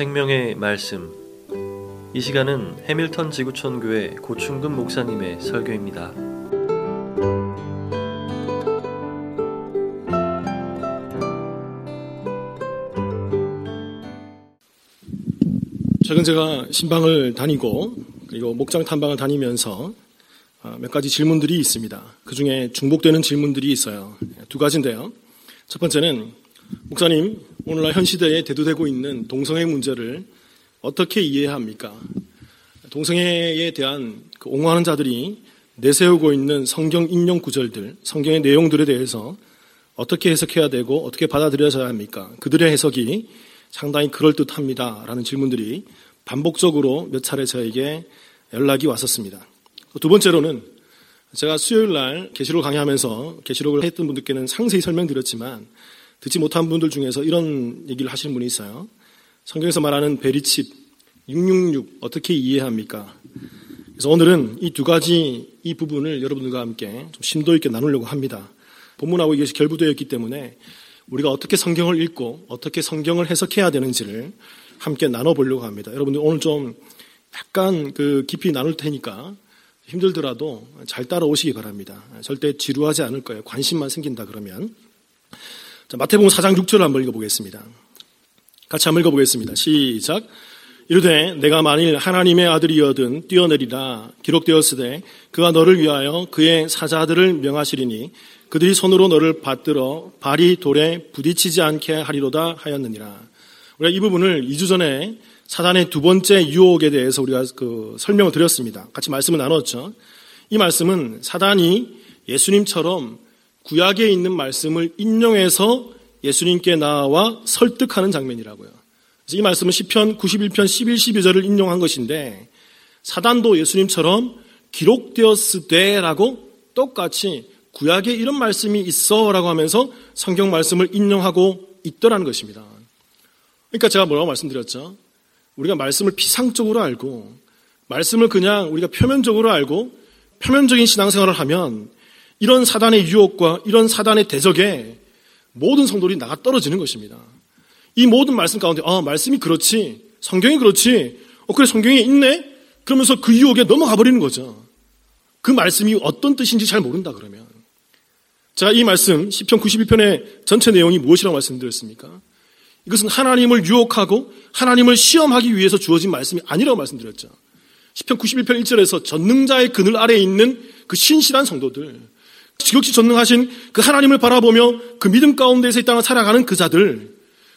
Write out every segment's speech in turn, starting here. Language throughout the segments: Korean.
생명의 말씀. 이 시간은 해밀턴 지구촌 교회 고충근 목사님의 설교입니다. 최근 제가 신방을 다니고 그리고 목장 탐방을 다니면서 어, 몇 가지 질문들이 있습니다. 그 중에 중복되는 질문들이 있어요. 두 가지인데요. 첫 번째는 목사님 오늘날 현 시대에 대두되고 있는 동성애 문제를 어떻게 이해해야 합니까? 동성애에 대한 그 옹호하는 자들이 내세우고 있는 성경 인용 구절들, 성경의 내용들에 대해서 어떻게 해석해야 되고 어떻게 받아들여져야 합니까? 그들의 해석이 상당히 그럴듯합니다. 라는 질문들이 반복적으로 몇 차례 저에게 연락이 왔었습니다. 두 번째로는 제가 수요일 날 계시록 강의하면서 계시록을 했던 분들께는 상세히 설명드렸지만 듣지 못한 분들 중에서 이런 얘기를 하시는 분이 있어요. 성경에서 말하는 베리칩 666 어떻게 이해합니까? 그래서 오늘은 이 두 가지 이 부분을 여러분들과 함께 좀 심도 있게 나누려고 합니다. 본문하고 이것이 결부되어 있기 때문에 우리가 어떻게 성경을 읽고 어떻게 성경을 해석해야 되는지를 함께 나눠보려고 합니다. 여러분들 오늘 좀 약간 그 깊이 나눌 테니까 힘들더라도 잘 따라오시기 바랍니다. 절대 지루하지 않을 거예요. 관심만 생긴다 그러면. 자, 마태복음 4장 6절을 한번 읽어보겠습니다. 같이 한번 읽어보겠습니다. 시작. 이르되 내가 만일 하나님의 아들이여든 뛰어내리라 기록되었으되 그가 너를 위하여 그의 사자들을 명하시리니 그들이 손으로 너를 받들어 발이 돌에 부딪히지 않게 하리로다 하였느니라. 우리가 이 부분을 2주 전에 사단의 두 번째 유혹에 대해서 우리가 그 설명을 드렸습니다. 같이 말씀을 나눴죠. 이 말씀은 사단이 예수님처럼 구약에 있는 말씀을 인용해서 예수님께 나와 설득하는 장면이라고요. 그래서 이 말씀은 시편 91편 11, 12절을 인용한 것인데 사단도 예수님처럼 기록되었으되라고 똑같이 구약에 이런 말씀이 있어라고 하면서 성경 말씀을 인용하고 있더라는 것입니다. 그러니까 제가 뭐라고 말씀드렸죠? 우리가 말씀을 피상적으로 알고 말씀을 그냥 우리가 표면적으로 알고 표면적인 신앙생활을 하면 이런 사단의 유혹과 이런 사단의 대적에 모든 성도들이 나가 떨어지는 것입니다. 이 모든 말씀 가운데 아 말씀이 그렇지 성경이 그렇지 어 그래 성경에 있네 그러면서 그 유혹에 넘어가 버리는 거죠. 그 말씀이 어떤 뜻인지 잘 모른다 그러면 제가 이 말씀 시편 92편의 전체 내용이 무엇이라고 말씀드렸습니까? 이것은 하나님을 유혹하고 하나님을 시험하기 위해서 주어진 말씀이 아니라고 말씀드렸죠. 시편 91편 1절에서 전능자의 그늘 아래에 있는 그 신실한 성도들 지극히 전능하신 그 하나님을 바라보며 그 믿음 가운데서 이 땅을 살아가는 그 자들,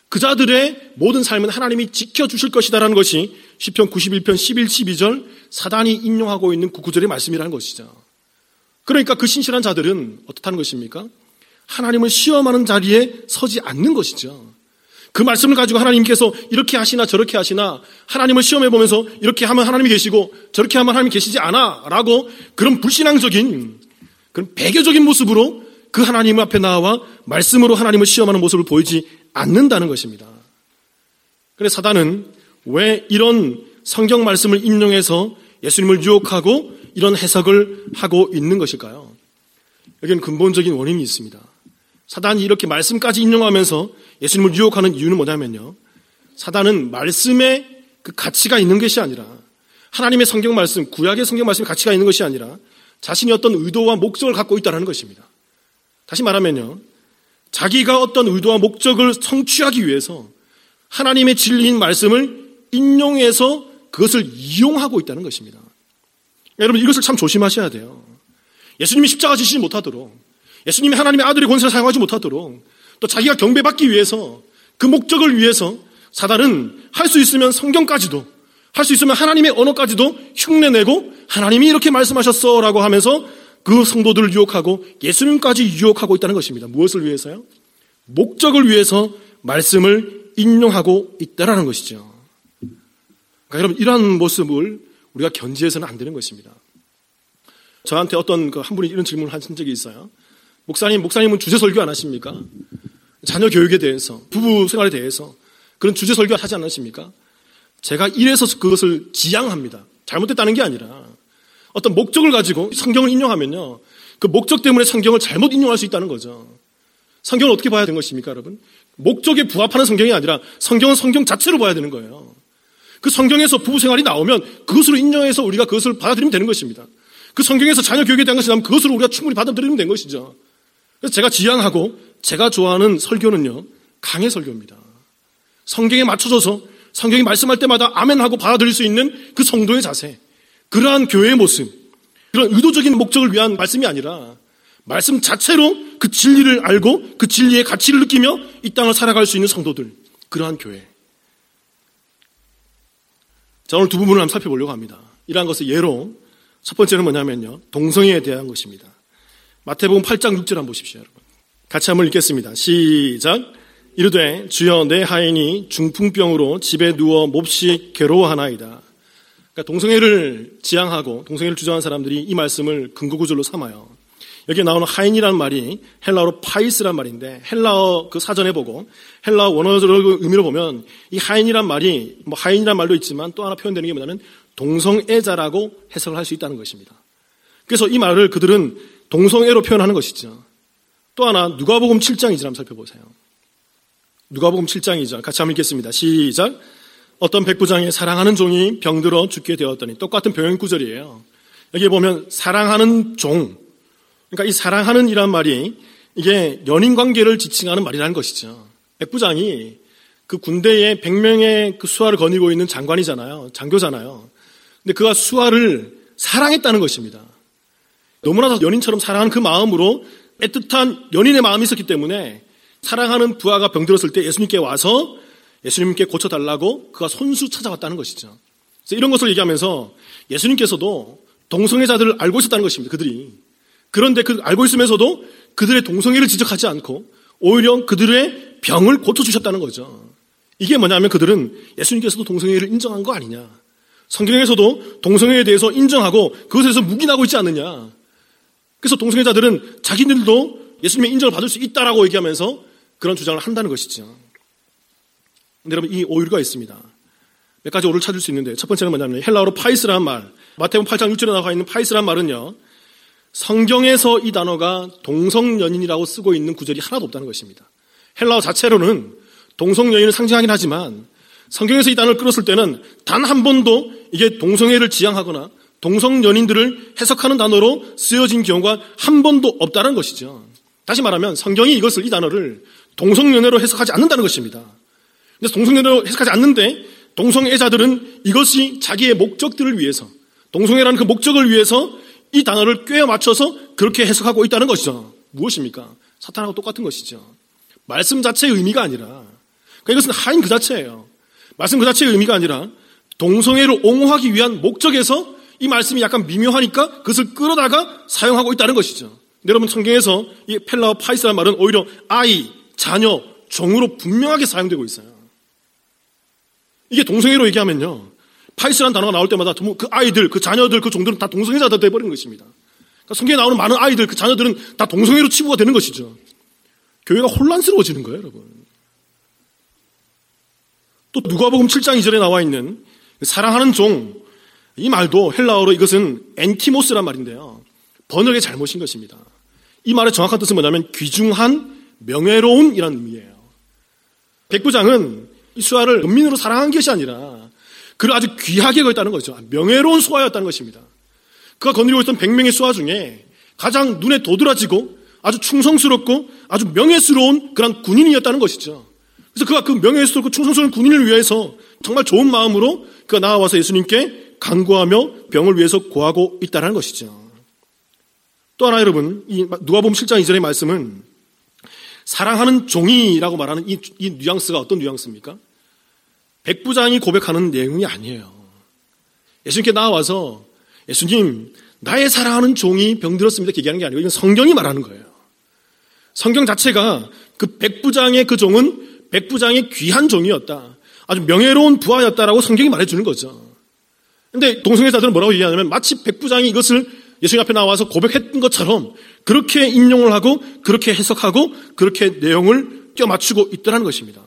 그 자들의 모든 삶은 하나님이 지켜주실 것이다라는 것이 시편 91편 11, 12절 사단이 인용하고 있는 그 구절의 말씀이라는 것이죠. 그러니까 그 신실한 자들은 어떻다는 것입니까? 하나님을 시험하는 자리에 서지 않는 것이죠. 그 말씀을 가지고 하나님께서 이렇게 하시나 저렇게 하시나 하나님을 시험해 보면서 이렇게 하면 하나님이 계시고 저렇게 하면 하나님이 계시지 않아 라고 그런 불신앙적인 그런 배교적인 모습으로 그 하나님 앞에 나와 말씀으로 하나님을 시험하는 모습을 보이지 않는다는 것입니다. 그래서 사단은 왜 이런 성경 말씀을 인용해서 예수님을 유혹하고 이런 해석을 하고 있는 것일까요? 여기는 근본적인 원인이 있습니다. 사단이 이렇게 말씀까지 인용하면서 예수님을 유혹하는 이유는 뭐냐면요. 사단은 말씀에 그 가치가 있는 것이 아니라 하나님의 성경 말씀, 구약의 성경 말씀에 가치가 있는 것이 아니라 자신이 어떤 의도와 목적을 갖고 있다는 것입니다. 다시 말하면요. 자기가 어떤 의도와 목적을 성취하기 위해서 하나님의 진리인 말씀을 인용해서 그것을 이용하고 있다는 것입니다. 여러분 이것을 참 조심하셔야 돼요. 예수님이 십자가 지시지 못하도록 예수님이 하나님의 아들의 권세를 사용하지 못하도록 또 자기가 경배받기 위해서 그 목적을 위해서 사단은 할 수 있으면 성경까지도 할 수 있으면 하나님의 언어까지도 흉내내고 하나님이 이렇게 말씀하셨어 라고 하면서 그 성도들을 유혹하고 예수님까지 유혹하고 있다는 것입니다. 무엇을 위해서요? 목적을 위해서 말씀을 인용하고 있다라는 것이죠. 그러니까 여러분 이러한 모습을 우리가 견지해서는 안 되는 것입니다. 저한테 어떤 그 한 분이 이런 질문을 하신 적이 있어요. 목사님, 목사님은 주제 설교 안 하십니까? 자녀 교육에 대해서, 부부 생활에 대해서 그런 주제 설교 하지 않으십니까? 제가 이래서 그것을 지향합니다. 잘못됐다는 게 아니라 어떤 목적을 가지고 성경을 인용하면요. 그 목적 때문에 성경을 잘못 인용할 수 있다는 거죠. 성경을 어떻게 봐야 되는 것입니까, 여러분? 목적에 부합하는 성경이 아니라 성경은 성경 자체로 봐야 되는 거예요. 그 성경에서 부부 생활이 나오면 그것으로 인정해서 우리가 그것을 받아들이면 되는 것입니다. 그 성경에서 자녀 교육에 대한 것이 나오면 그것으로 우리가 충분히 받아들이면 되는 것이죠. 그래서 제가 지향하고 제가 좋아하는 설교는요, 강의 설교입니다. 성경에 맞춰져서 성경이 말씀할 때마다 아멘하고 받아들일 수 있는 그 성도의 자세, 그러한 교회의 모습, 그런 의도적인 목적을 위한 말씀이 아니라 말씀 자체로 그 진리를 알고 그 진리의 가치를 느끼며 이 땅을 살아갈 수 있는 성도들, 그러한 교회. 자, 오늘 두 부분을 한번 살펴보려고 합니다. 이러한 것을 예로 첫 번째는 뭐냐면요. 동성애에 대한 것입니다. 마태복음 8장 6절 한번 보십시오, 여러분. 같이 한번 읽겠습니다. 시작. 이르되 주여 내 하인이 중풍병으로 집에 누워 몹시 괴로워하나이다. 그러니까 동성애를 지향하고 동성애를 주장한 사람들이 이 말씀을 근거 구절로 삼아요. 여기에 나오는 하인이라는 말이 헬라어로 파이스란 말인데 헬라어 그 사전에 보고 헬라어 원어적으로 의미로 보면 이 하인이란 말이 뭐 하인이란 말도 있지만 또 하나 표현되는 게 뭐냐면 동성애자라고 해석을 할 수 있다는 것입니다. 그래서 이 말을 그들은 동성애로 표현하는 것이죠. 또 하나 누가복음 7장 2절 한번 살펴보세요. 누가복음 7장 2절 같이 한번 읽겠습니다. 시작. 어떤 백부장이 사랑하는 종이 병들어 죽게 되었더니 똑같은 병행 구절이에요. 여기 보면 사랑하는 종 그러니까 이 사랑하는 이란 말이 이게 연인 관계를 지칭하는 말이라는 것이죠. 백부장이 그 군대에 100명의 그 수하를 거니고 있는 장관이잖아요. 장교잖아요. 근데 그가 수하를 사랑했다는 것입니다. 너무나 연인처럼 사랑하는 그 마음으로 애틋한 연인의 마음이 있었기 때문에 사랑하는 부하가 병들었을 때 예수님께 와서 예수님께 고쳐달라고 그가 손수 찾아왔다는 것이죠. 이런 것을 얘기하면서 예수님께서도 동성애자들을 알고 있었다는 것입니다. 그들이. 그런데 그 알고 있으면서도 그들의 동성애를 지적하지 않고 오히려 그들의 병을 고쳐주셨다는 거죠. 이게 뭐냐면 그들은 예수님께서도 동성애를 인정한 거 아니냐. 성경에서도 동성애에 대해서 인정하고 그것에서 묵인하고 있지 않느냐. 그래서 동성애자들은 자기들도 예수님의 인정을 받을 수 있다라고 얘기하면서 그런 주장을 한다는 것이죠. 근데 여러분 이 오류가 있습니다. 몇 가지 오류를 찾을 수 있는데 첫 번째는 뭐냐면 헬라어로 파이스라는 말 마태복음 8장 6절에 나와 있는 파이스라는 말은요. 성경에서 이 단어가 동성연인이라고 쓰고 있는 구절이 하나도 없다는 것입니다. 헬라어 자체로는 동성연인을 상징하긴 하지만 성경에서 이 단어를 쓰였을 때는 단 한 번도 이게 동성애를 지향하거나 동성연인들을 해석하는 단어로 쓰여진 경우가 한 번도 없다는 것이죠. 다시 말하면 성경이 이것을 이 단어를 동성연애로 해석하지 않는다는 것입니다. 그래서 동성연애로 해석하지 않는데 동성애자들은 이것이 자기의 목적들을 위해서 동성애라는 그 목적을 위해서 이 단어를 꿰어 맞춰서 그렇게 해석하고 있다는 것이죠. 무엇입니까? 사탄하고 똑같은 것이죠. 말씀 자체의 의미가 아니라 그러니까 이것은 하인 그 자체예요. 말씀 그 자체의 의미가 아니라 동성애를 옹호하기 위한 목적에서 이 말씀이 약간 미묘하니까 그것을 끌어다가 사용하고 있다는 것이죠. 여러분 성경에서 이 헬라어 파이스라는 말은 오히려 아이, 자녀, 종으로 분명하게 사용되고 있어요. 이게 동성애로 얘기하면요. 파이스라는 단어가 나올 때마다 그 아이들, 그 자녀들, 그 종들은 다 동성애자가 되어버리는 것입니다. 그러니까 성경에 나오는 많은 아이들, 그 자녀들은 다 동성애로 치부가 되는 것이죠. 교회가 혼란스러워지는 거예요, 여러분. 또 누가복음 7장 2절에 나와 있는 사랑하는 종, 이 말도 헬라어로 이것은 엔티모스란 말인데요. 번역의 잘못인 것입니다. 이 말의 정확한 뜻은 뭐냐면 귀중한 명예로운 이라는 의미예요. 백부장은 이 수아를 은민으로 사랑한 것이 아니라 그를 아주 귀하게 여겼다는 거죠. 명예로운 수아였다는 것입니다. 그가 거느리고 있던 100명의 수아 중에 가장 눈에 도드라지고 아주 충성스럽고 아주 명예스러운 그런 군인이었다는 것이죠. 그래서 그가 그 명예스럽고 충성스러운 군인을 위해서 정말 좋은 마음으로 그가 나와서 예수님께 간구하며 병을 위해서 구하고 있다는 것이죠. 또 하나 여러분, 이 누가복음 7장 2절의 말씀은 사랑하는 종이라고 말하는 이, 이 뉘앙스가 어떤 뉘앙스입니까? 백부장이 고백하는 내용이 아니에요. 예수님께 나와서 예수님, 나의 사랑하는 종이 병들었습니다. 얘기하는 게 아니고 이건 성경이 말하는 거예요. 성경 자체가 그 백부장의 그 종은 백부장의 귀한 종이었다. 아주 명예로운 부하였다라고 성경이 말해주는 거죠. 근데 동성애자들은 뭐라고 얘기하냐면 마치 백부장이 이것을 예수님 앞에 나와서 고백했던 것처럼 그렇게 인용을 하고 그렇게 해석하고 그렇게 내용을 껴맞추고 있더라는 것입니다.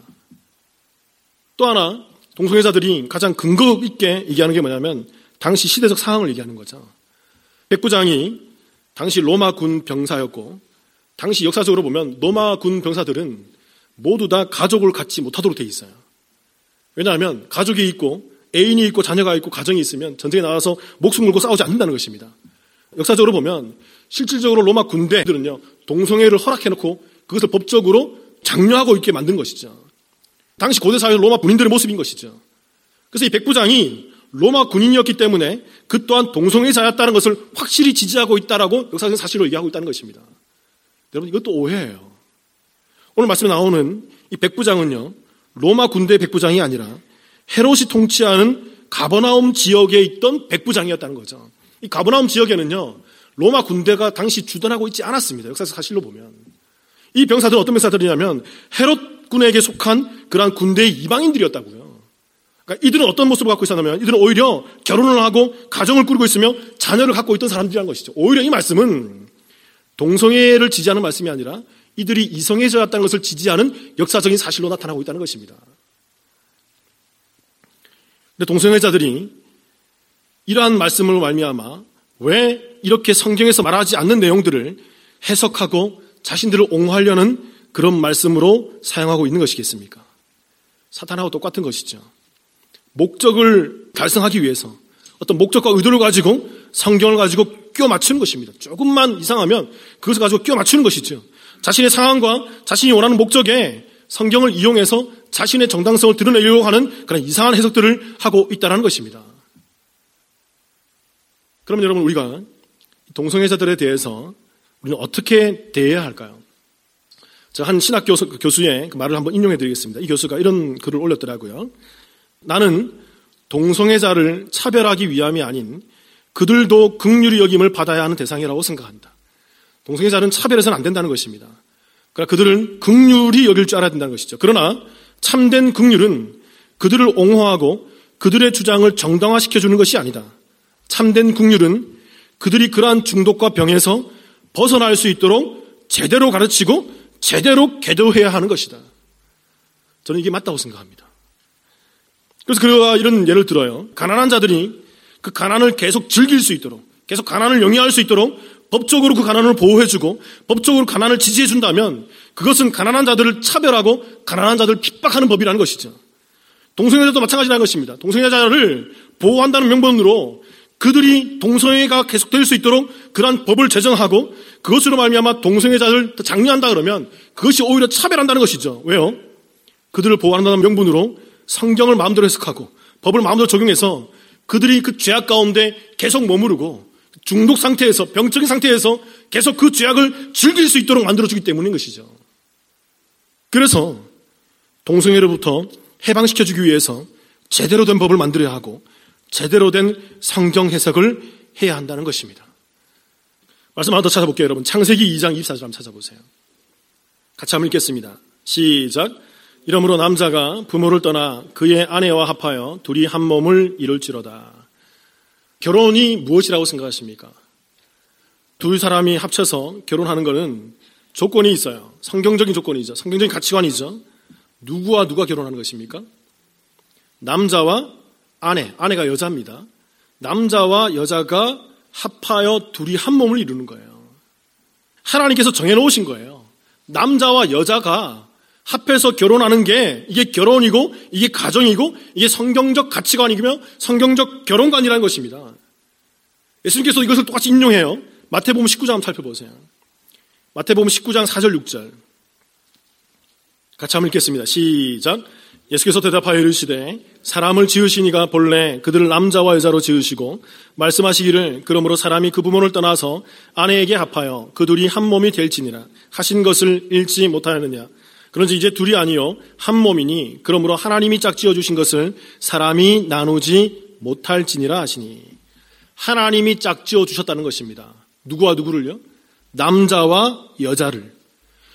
또 하나 동성애자들이 가장 근거 있게 얘기하는 게 뭐냐면 당시 시대적 상황을 얘기하는 거죠. 백부장이 당시 로마 군 병사였고 당시 역사적으로 보면 로마 군 병사들은 모두 다 가족을 갖지 못하도록 돼 있어요. 왜냐하면 가족이 있고 애인이 있고 자녀가 있고 가정이 있으면 전쟁에 나가서 목숨 걸고 싸우지 않는다는 것입니다. 역사적으로 보면 실질적으로 로마 군대들은요 동성애를 허락해놓고 그것을 법적으로 장려하고 있게 만든 것이죠. 당시 고대 사회 로마 군인들의 모습인 것이죠. 그래서 이 백부장이 로마 군인이었기 때문에 그 또한 동성애자였다는 것을 확실히 지지하고 있다라고 역사적 사실을 얘기하고 있다는 것입니다. 여러분 이것도 오해예요. 오늘 말씀에 나오는 이 백부장은요 로마 군대 백부장이 아니라 헤롯이 통치하는 가버나움 지역에 있던 백부장이었다는 거죠. 이 가버나움 지역에는요 로마 군대가 당시 주둔하고 있지 않았습니다. 역사적 사실로 보면 이 병사들은 어떤 병사들이냐면 헤롯 군에게 속한 그러한 군대의 이방인들이었다고요. 그러니까 이들은 어떤 모습을 갖고 있었냐면 이들은 오히려 결혼을 하고 가정을 꾸리고 있으며 자녀를 갖고 있던 사람들이란 것이죠. 오히려 이 말씀은 동성애를 지지하는 말씀이 아니라 이들이 이성애자였다는 것을 지지하는 역사적인 사실로 나타나고 있다는 것입니다. 근데 동성애자들이 이러한 말씀을 말미암아 왜 이렇게 성경에서 말하지 않는 내용들을 해석하고 자신들을 옹호하려는 그런 말씀으로 사용하고 있는 것이겠습니까? 사탄하고 똑같은 것이죠. 목적을 달성하기 위해서 어떤 목적과 의도를 가지고 성경을 가지고 끼워 맞추는 것입니다. 조금만 이상하면 그것을 가지고 끼워 맞추는 것이죠. 자신의 상황과 자신이 원하는 목적에 성경을 이용해서 자신의 정당성을 드러내려고 하는 그런 이상한 해석들을 하고 있다는 것입니다. 그럼 여러분 우리가 동성애자들에 대해서 우리는 어떻게 대해야 할까요? 한 신학 교수, 교수의 그 말을 한번 인용해 드리겠습니다. 이 교수가 이런 글을 올렸더라고요. 나는 동성애자를 차별하기 위함이 아닌 그들도 극률이 여김을 받아야 하는 대상이라고 생각한다. 동성애자는 차별해서는 안 된다는 것입니다. 그러나 그들은 극률이 여길 줄 알아야 된다는 것이죠. 그러나 참된 극률은 그들을 옹호하고 그들의 주장을 정당화시켜주는 것이 아니다. 참된 극률은 그들이 그러한 중독과 병에서 벗어날 수 있도록 제대로 가르치고 제대로 개도해야 하는 것이다. 저는 이게 맞다고 생각합니다. 그래서 그가 이런 예를 들어요. 가난한 자들이 그 가난을 계속 즐길 수 있도록, 계속 가난을 영위할 수 있도록 법적으로 그 가난을 보호해주고 법적으로 가난을 지지해준다면 그것은 가난한 자들을 차별하고 가난한 자들을 핍박하는 법이라는 것이죠. 동성애자도 마찬가지라는 것입니다. 동성애자를 보호한다는 명분으로 그들이 동성애가 계속될 수 있도록 그러한 법을 제정하고 그것으로 말미암아 동성애자를 장려한다 그러면 그것이 오히려 차별한다는 것이죠. 왜요? 그들을 보호한다는 명분으로 성경을 마음대로 해석하고 법을 마음대로 적용해서 그들이 그 죄악 가운데 계속 머무르고 중독 상태에서 병적인 상태에서 계속 그 죄악을 즐길 수 있도록 만들어주기 때문인 것이죠. 그래서 동성애로부터 해방시켜주기 위해서 제대로 된 법을 만들어야 하고 제대로 된 성경 해석을 해야 한다는 것입니다. 말씀 하나 더 찾아볼게요, 여러분. 창세기 2장 24절 한번 찾아보세요. 같이 한번 읽겠습니다. 시작. 이러므로 남자가 부모를 떠나 그의 아내와 합하여 둘이 한 몸을 이룰지로다. 결혼이 무엇이라고 생각하십니까? 두 사람이 합쳐서 결혼하는 것은 조건이 있어요. 성경적인 조건이죠. 성경적인 가치관이죠. 누구와 누가 결혼하는 것입니까? 남자와 아내, 아내가 여자입니다. 남자와 여자가 합하여 둘이 한 몸을 이루는 거예요. 하나님께서 정해놓으신 거예요. 남자와 여자가 합해서 결혼하는 게 이게 결혼이고 이게 가정이고 이게 성경적 가치관이며 성경적 결혼관이라는 것입니다. 예수님께서 이것을 똑같이 인용해요. 마태복음 19장 한번 살펴보세요. 마태복음 19장 4절 6절 같이 한번 읽겠습니다. 시작. 예수께서 대답하여 이르시되 사람을 지으시니가 본래 그들을 남자와 여자로 지으시고 말씀하시기를 그러므로 사람이 그 부모를 떠나서 아내에게 합하여 그 둘이 한 몸이 될지니라 하신 것을 잃지 못하였느냐 그런지 이제 둘이 아니요 한 몸이니 그러므로 하나님이 짝지어 주신 것을 사람이 나누지 못할지니라 하시니 하나님이 짝지어 주셨다는 것입니다. 누구와 누구를요? 남자와 여자를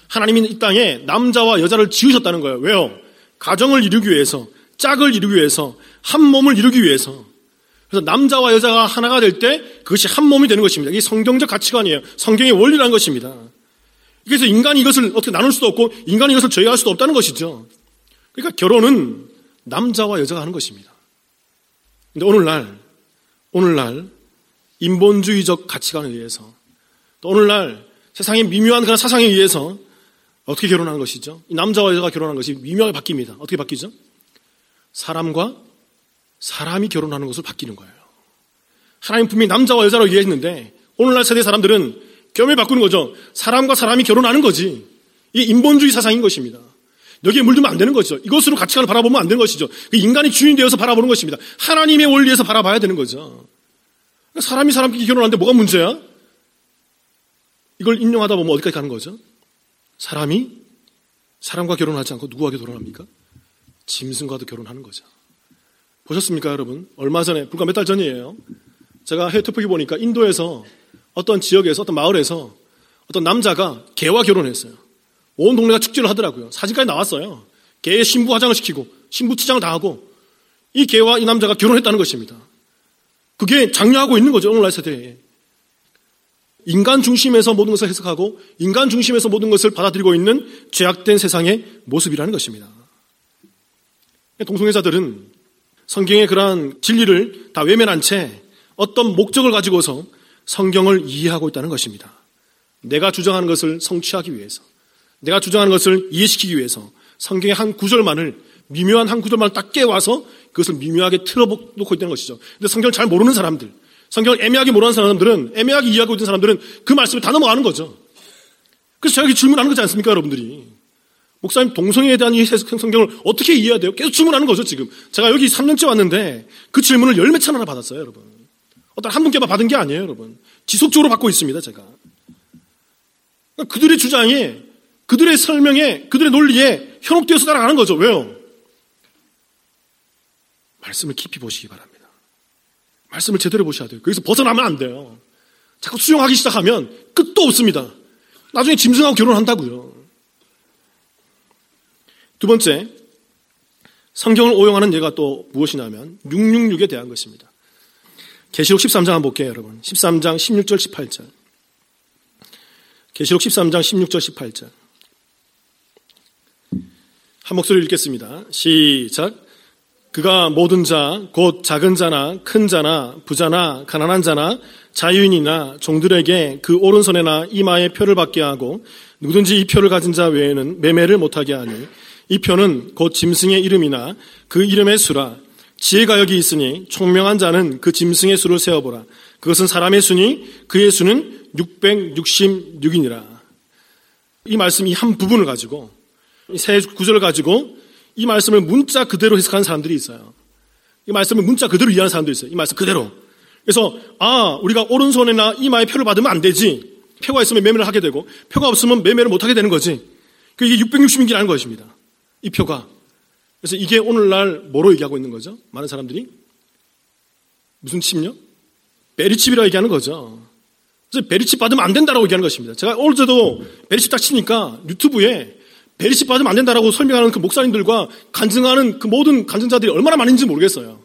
하나님이 이 땅에 남자와 여자를 지으셨다는 거예요. 왜요? 가정을 이루기 위해서, 짝을 이루기 위해서, 한 몸을 이루기 위해서. 그래서 남자와 여자가 하나가 될 때 그것이 한 몸이 되는 것입니다. 이게 성경적 가치관이에요. 성경의 원리라는 것입니다. 그래서 인간이 이것을 어떻게 나눌 수도 없고 인간이 이것을 저해할 수도 없다는 것이죠. 그러니까 결혼은 남자와 여자가 하는 것입니다. 근데 오늘날, 오늘날 인본주의적 가치관에 의해서 또 오늘날 세상의 미묘한 그런 사상에 의해서 어떻게 결혼하는 것이죠? 이 남자와 여자가 결혼하는 것이 미묘하게 바뀝니다. 어떻게 바뀌죠? 사람과 사람이 결혼하는 것을 바뀌는 거예요. 하나님 분명히 남자와 여자로 이해했는데 오늘날 세대 사람들은 겸해 바꾸는 거죠. 사람과 사람이 결혼하는 거지. 이게 인본주의 사상인 것입니다. 여기에 물들면 안 되는 거죠. 이것으로 가치관을 바라보면 안 되는 것이죠. 그 인간이 주인 되어서 바라보는 것입니다. 하나님의 원리에서 바라봐야 되는 거죠. 사람이 사람끼리 결혼하는데 뭐가 문제야? 이걸 인용하다 보면 어디까지 가는 거죠? 사람이 사람과 결혼하지 않고 누구와 결혼합니까? 짐승과도 결혼하는 거죠. 보셨습니까, 여러분? 얼마 전에, 불과 몇 달 전이에요. 제가 해외 토픽이 보니까 인도에서 어떤 지역에서, 어떤 마을에서 어떤 남자가 개와 결혼했어요. 온 동네가 축제를 하더라고요. 사진까지 나왔어요. 개의 신부 화장을 시키고, 신부 치장을 당하고, 이 개와 이 남자가 결혼했다는 것입니다. 그게 장려하고 있는 거죠, 오늘날 세대에. 인간 중심에서 모든 것을 해석하고, 인간 중심에서 모든 것을 받아들이고 있는 죄악된 세상의 모습이라는 것입니다. 동성애자들은 성경의 그러한 진리를 다 외면한 채 어떤 목적을 가지고서 성경을 이해하고 있다는 것입니다. 내가 주장하는 것을 성취하기 위해서, 내가 주장하는 것을 이해시키기 위해서 성경의 한 구절만을 미묘한 한 구절만을 딱 깨와서 그것을 미묘하게 틀어놓고 있다는 것이죠. 근데 성경을 잘 모르는 사람들, 성경을 애매하게 모르는 사람들은, 애매하게 이해하고 있는 사람들은 그 말씀을 다 넘어가는 거죠. 그래서 이렇게 질문하는 거지 않습니까, 여러분들이? 목사님 동성애에 대한 이 성경을 어떻게 이해해야 돼요? 계속 질문하는 거죠, 지금. 제가 여기 3년째 왔는데 그 질문을 열매 차례나 받았어요, 여러분. 어떤 한 분께만 받은 게 아니에요, 여러분. 지속적으로 받고 있습니다, 제가. 그러니까 그들의 주장에, 그들의 설명에, 그들의 논리에 현혹되어서 따라가는 거죠. 왜요? 말씀을 깊이 보시기 바랍니다. 말씀을 제대로 보셔야 돼요. 거기서 벗어나면 안 돼요. 자꾸 수용하기 시작하면 끝도 없습니다. 나중에 짐승하고 결혼한다고요. 두 번째, 성경을 오용하는 예가 또 무엇이냐면 666에 대한 것입니다. 계시록 13장 한번 볼게요, 여러분. 13장 16절 18절. 계시록 13장 16절 18절. 한 목소리 읽겠습니다. 시작. 그가 모든 자, 곧 작은 자나 큰 자나 부자나 가난한 자나 자유인이나 종들에게 그 오른손에나 이마에 표를 받게 하고 누구든지 이 표를 가진 자 외에는 매매를 못하게 하니 이 표는 곧 짐승의 이름이나 그 이름의 수라 지혜가 여기 있으니 총명한 자는 그 짐승의 수를 세어보라. 그것은 사람의 수니 그의 수는 666이니라. 이 말씀 이 한 부분을 가지고 세 구절을 가지고 이 말씀을 문자 그대로 해석하는 사람들이 있어요. 이 말씀을 문자 그대로 이해하는 사람도 있어요. 이 말씀 그대로. 그래서 아 우리가 오른손이나 이마에 표를 받으면 안 되지. 표가 있으면 매매를 하게 되고 표가 없으면 매매를 못 하게 되는 거지. 그게 666이라는 것입니다. 이 표가. 그래서 이게 오늘날 뭐로 얘기하고 있는 거죠? 많은 사람들이 무슨 칩요? 베리칩이라고 얘기하는 거죠. 그래서 베리칩 받으면 안 된다라고 얘기하는 것입니다. 제가 어제도 베리칩 딱 치니까 유튜브에 베리칩 받으면 안 된다라고 설명하는 그 목사님들과 간증하는 그 모든 간증자들이 얼마나 많은지 모르겠어요.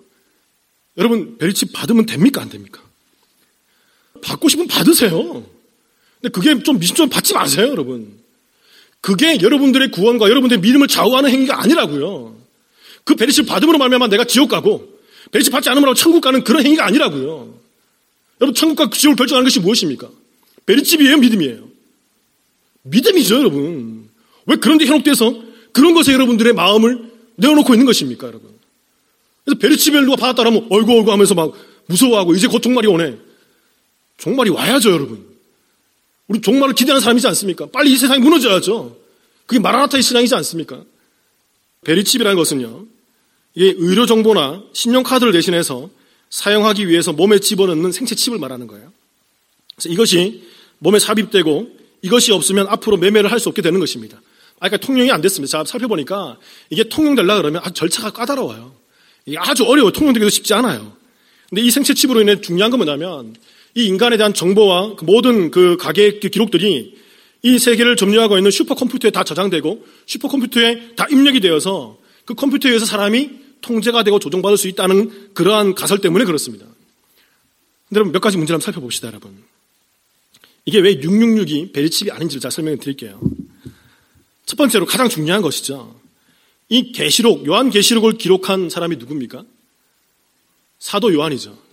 여러분, 베리칩 받으면 됩니까? 안 됩니까? 받고 싶으면 받으세요. 근데 그게 좀 미심쩍 받지 마세요, 여러분. 그게 여러분들의 구원과 여러분들의 믿음을 좌우하는 행위가 아니라고요. 그 베리칩 받음으로 말미암아 내가 지옥 가고 베리칩 받지 않으면 천국 가는 그런 행위가 아니라고요. 여러분 천국과 지옥을 결정하는 것이 무엇입니까? 베리칩이에요, 믿음이에요. 믿음이죠, 여러분. 왜 그런 데 현혹돼서 그런 것에 여러분들의 마음을 내어놓고 있는 것입니까, 여러분? 그래서 누가 받았다라면 얼고 얼고 하면서 막 무서워하고 이제 곧 종말이 오네. 종말이 와야죠, 여러분. 우리 종말을 기대하는 사람이지 않습니까? 빨리 이 세상이 무너져야죠. 그게 마라나타의 신앙이지 않습니까? 베리칩이라는 것은요, 이게 의료 정보나 신용카드를 대신해서 사용하기 위해서 몸에 집어넣는 생체 칩을 말하는 거예요. 그래서 이것이 몸에 삽입되고 이것이 없으면 앞으로 매매를 할 수 없게 되는 것입니다. 아, 그러니까 통용이 안 됐습니다. 제가 살펴보니까 이게 통용되려 그러면 아주 절차가 까다로워요. 이게 아주 어려워요. 통용되기도 쉽지 않아요. 근데 이 생체 칩으로 인해 중요한 건 뭐냐면 이 인간에 대한 정보와 그 모든 그 가계 기록들이 이 세계를 점유하고 있는 슈퍼컴퓨터에 다 저장되고 슈퍼컴퓨터에 다 입력이 되어서 그 컴퓨터에 의해서 사람이 통제가 되고 조종받을 수 있다는 그러한 가설 때문에 그렇습니다. 여러분 몇 가지 문제를 한번 살펴봅시다, 여러분. 이게 왜 666이 베리칩이 아닌지를 잘 설명을 드릴게요. 첫 번째로 가장 중요한 것이죠. 이 계시록, 요한 계시록을 기록한 사람이 누굽니까? 사도 요한이죠.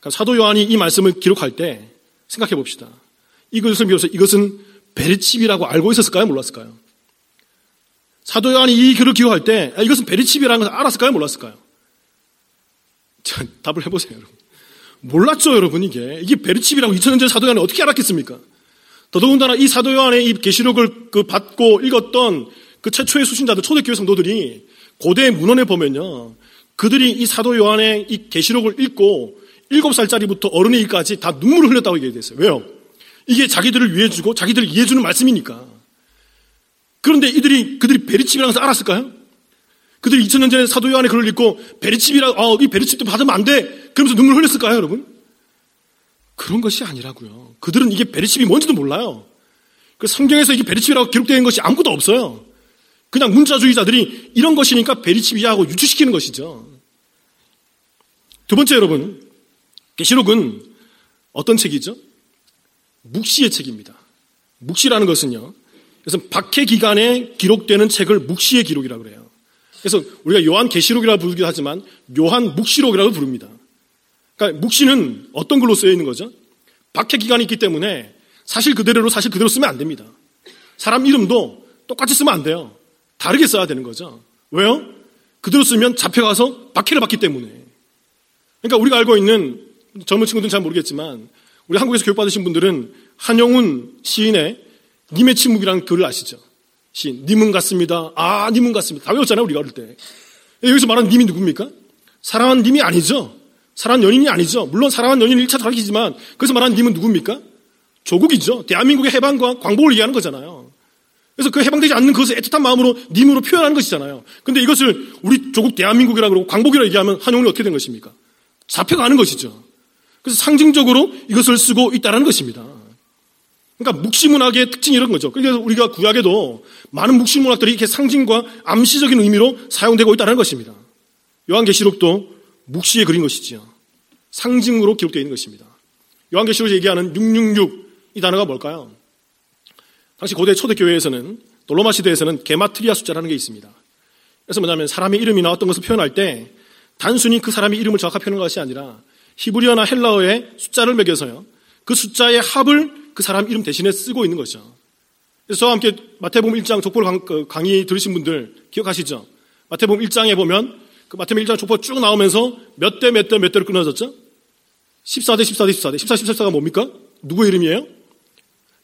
그러니까 사도 요한이 이 말씀을 기록할 때 생각해 봅시다. 이것을 비로소 이것은 베리칩이라고 알고 있었을까요? 몰랐을까요? 사도 요한이 이 글을 기록할 때 아, 이것은 베리칩이라는 것을 알았을까요? 몰랐을까요? 자, 답을 해보세요, 여러분. 몰랐죠, 여러분, 이게. 이게 베르칩이라고 2000년 전 사도 요한이 어떻게 알았겠습니까? 더더군다나 이 사도 요한의 이 계시록을 그 받고 읽었던 그 최초의 수신자들, 초대교회 성도들이 고대 문헌에 보면요. 그들이 이 사도 요한의 이 계시록을 읽고 7살짜리부터 어른이기까지 다 눈물을 흘렸다고 얘기해 됐어요. 왜요? 이게 자기들을 위해 주고 자기들을 이해해 주는 말씀이니까. 그런데 이들이 그들이 베리칩이라는 것을 알았을까요? 그들이 2000년 전에 사도 요한의 글을 읽고 베리칩이라 아, 이 베리칩도 받으면 안 돼. 그러면서 눈물 흘렸을까요, 여러분? 그런 것이 아니라고요. 그들은 이게 베리칩이 뭔지도 몰라요. 그 성경에서 이게 베리칩이라고 기록되어 것이 아무것도 없어요. 그냥 문자주의자들이 이런 것이니까 베리칩이야 하고 유추시키는 것이죠. 두 번째 여러분, 계시록은 어떤 책이죠? 묵시의 책입니다. 묵시라는 것은요. 그래서 박해 기간에 기록되는 책을 묵시의 기록이라고 그래요. 그래서 우리가 요한 계시록이라고 부르기도 하지만 요한 묵시록이라고 부릅니다. 그러니까 묵시는 어떤 글로 쓰여 있는 거죠? 박해 기간이 있기 때문에 사실 그대로 사실 그대로 쓰면 안 됩니다. 사람 이름도 똑같이 쓰면 안 돼요. 다르게 써야 되는 거죠. 왜요? 그대로 쓰면 잡혀가서 박해를 받기 때문에. 그러니까 우리가 알고 있는 젊은 친구들은 잘 모르겠지만 우리 한국에서 교육받으신 분들은 한영훈 시인의 님의 침묵이라는 글을 아시죠? 신, 님은 같습니다. 아, 님은 같습니다. 다 외웠잖아요, 우리가 어릴 때. 여기서 말하는 님이 누굽니까? 사랑한 님이 아니죠. 사랑한 연인이 아니죠. 물론 사랑한 연인은 1차 가리키지만, 그래서 말하는 님은 누굽니까? 조국이죠. 대한민국의 해방과 광복을 얘기하는 거잖아요. 그래서 그 해방되지 않는 그것을 애틋한 마음으로 님으로 표현하는 것이잖아요. 근데 이것을 우리 조국 대한민국이라고 그러고 광복이라고 얘기하면 한용운이 어떻게 된 것입니까? 잡혀가는 것이죠. 그래서 상징적으로 이것을 쓰고 있다는 것입니다. 그러니까 묵시문학의 특징이 이런 거죠. 그래서 우리가 구약에도 많은 묵시문학들이 이렇게 상징과 암시적인 의미로 사용되고 있다는 것입니다. 요한계시록도 묵시에 그린 것이지요. 상징으로 기록되어 있는 것입니다. 요한계시록에서 얘기하는 666 이 단어가 뭘까요? 당시 고대 초대교회에서는 돌로마 시대에서는 게마트리아 숫자라는 게 있습니다. 그래서 뭐냐면 사람의 이름이나 어떤 것을 표현할 때 단순히 그 사람의 이름을 정확하게 표현하는 것이 아니라 히브리어나 헬라어의 숫자를 매겨서요. 그 숫자의 합을 그 사람 이름 대신에 쓰고 있는 것이죠. 그래서 저와 함께 마태복음 1장 족보를 그 강의 들으신 분들 기억하시죠? 마태복음 1장에 보면 그 마태복음 1장 족보 쭉 나오면서 몇 대 몇 대 몇 대로 끊어졌죠? 14대 14대 14대 14, 14가 뭡니까? 누구 이름이에요?